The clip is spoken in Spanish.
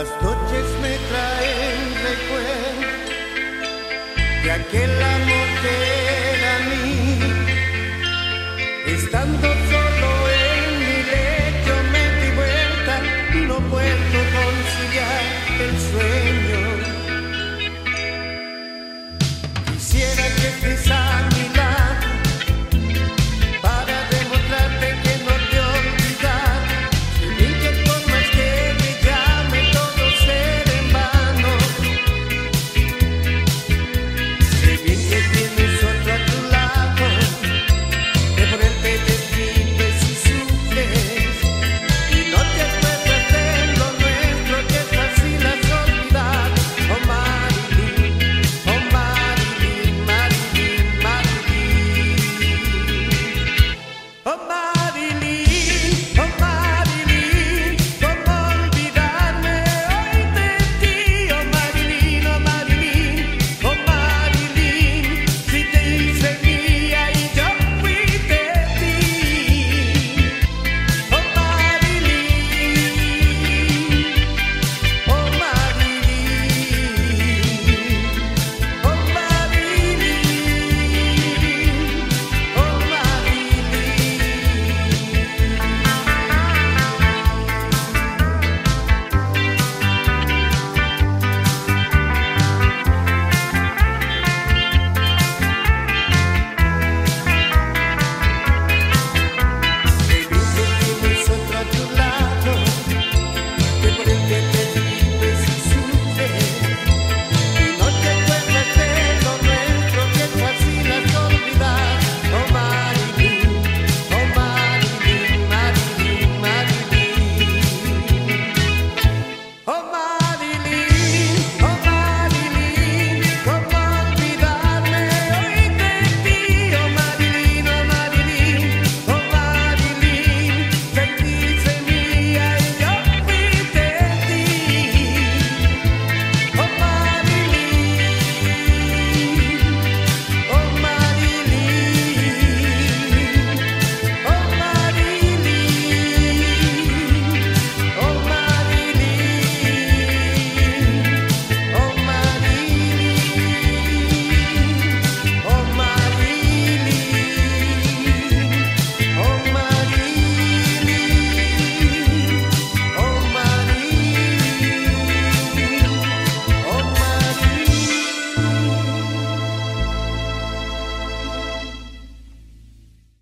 Las noches me traen recuerdos de aquel